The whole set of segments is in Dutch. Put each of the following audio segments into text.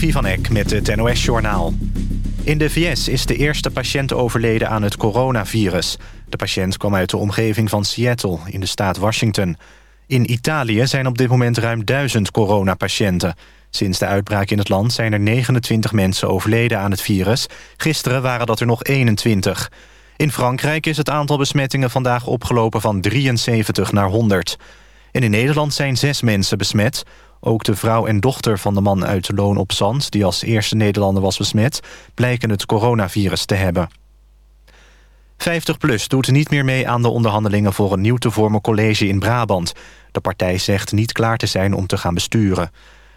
Levi van Eck met het NOS-journaal. In de VS is de eerste patiënt overleden aan het coronavirus. De patiënt kwam uit de omgeving van Seattle in de staat Washington. In Italië zijn op dit moment ruim duizend coronapatiënten. Sinds de uitbraak in het land zijn er 29 mensen overleden aan het virus. Gisteren waren dat er nog 21. In Frankrijk is het aantal besmettingen vandaag opgelopen van 73 naar 100. En in Nederland zijn zes mensen besmet. Ook de vrouw en dochter van de man uit Loon op Zand... die als eerste Nederlander was besmet... blijken het coronavirus te hebben. 50PLUS doet niet meer mee aan de onderhandelingen... voor een nieuw te vormen college in Brabant. De partij zegt niet klaar te zijn om te gaan besturen.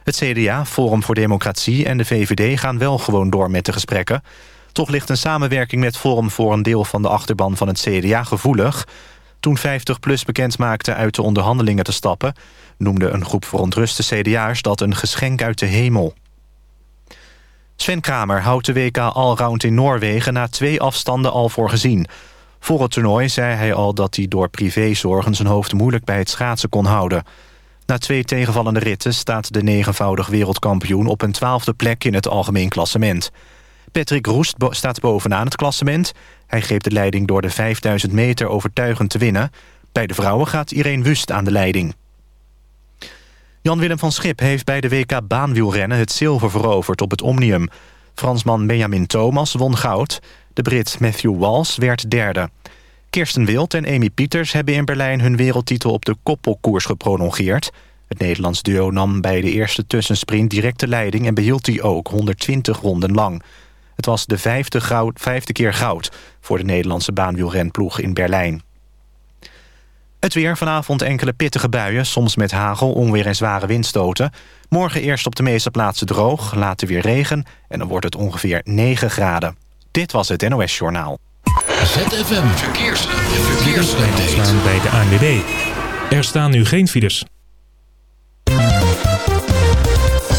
Het CDA, Forum voor Democratie en de VVD gaan wel gewoon door met de gesprekken. Toch ligt een samenwerking met Forum voor een deel van de achterban van het CDA gevoelig. Toen 50PLUS bekend maakte uit de onderhandelingen te stappen... noemde een groep verontruste CDA'ers dat een geschenk uit de hemel. Sven Kramer houdt de WK Allround in Noorwegen... na twee afstanden al voor gezien. Voor het toernooi zei hij al dat hij door privézorgen... zijn hoofd moeilijk bij het schaatsen kon houden. Na twee tegenvallende ritten staat de negenvoudig wereldkampioen... op een twaalfde plek in het algemeen klassement. Patrick Roest staat bovenaan het klassement. Hij greep de leiding door de 5000 meter overtuigend te winnen. Bij de vrouwen gaat Irene Wust aan de leiding. Jan-Willem van Schip heeft bij de WK baanwielrennen het zilver veroverd op het Omnium. Fransman Benjamin Thomas won goud. De Brit Matthew Walsh werd derde. Kirsten Wild en Amy Pieters hebben in Berlijn hun wereldtitel op de koppelkoers geprolongeerd. Het Nederlands duo nam bij de eerste tussensprint direct de leiding en behield die ook 120 ronden lang. Het was de goud, vijfde keer goud voor de Nederlandse baanwielrenploeg in Berlijn. Het weer vanavond enkele pittige buien, soms met hagel, onweer en zware windstoten. Morgen eerst op de meeste plaatsen droog, later weer regen... en dan wordt het ongeveer 9 graden. Dit was het NOS Journaal. ZFM Verkeers. Verkeersupdate. bij de ANWB. Er staan nu geen files.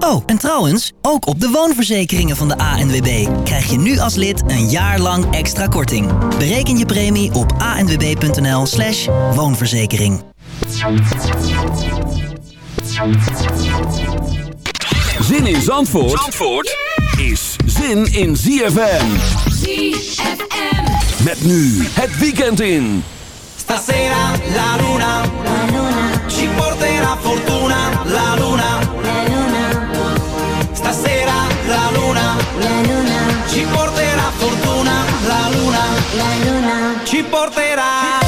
Oh, en trouwens, ook op de woonverzekeringen van de ANWB krijg je nu als lid een jaar lang extra korting. Bereken je premie op anwb.nl slash woonverzekering. Zin in Zandvoort, Zandvoort is zin in ZFM. ZFM. Met nu het weekend in. Stasera la luna, ci porterà fortuna, la luna, Stasera la luna, ci porterà fortuna, la luna, ci porterà.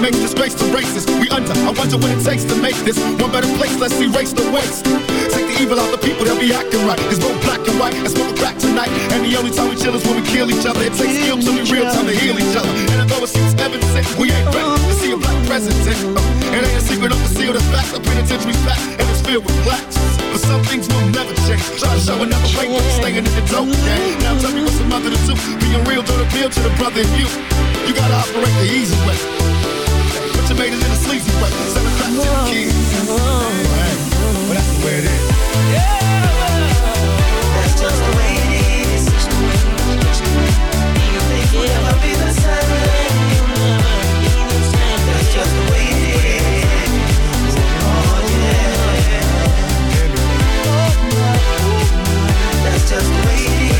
Makes disgrace to races. We under, I wonder what it takes to make this one better place. Let's erase the waste. Take the evil out the people, they'll be acting right. There's both black and white, and smoke crack tonight. And the only time we chill is when we kill each other. It takes skill to be real time to heal each other. And although it seems evident, we ain't ready to see a black president. Uh, it ain't a secret of the seal, the facts. The penitentiary's back, and it's filled with blacks. But some things will never change. Try to show another way, but staying in the dope game. Now tell me what's the mother to do. Being real, don't appeal to the brother in you. You gotta operate the easy way. But you made it in a sleazy way. Send it back to the kids. Right. But that's the way it is. That's just the way it is. You think you'll never be the same. You'll never be the same. That's just the way it is. Oh yeah. That's just the way it is.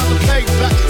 about the playback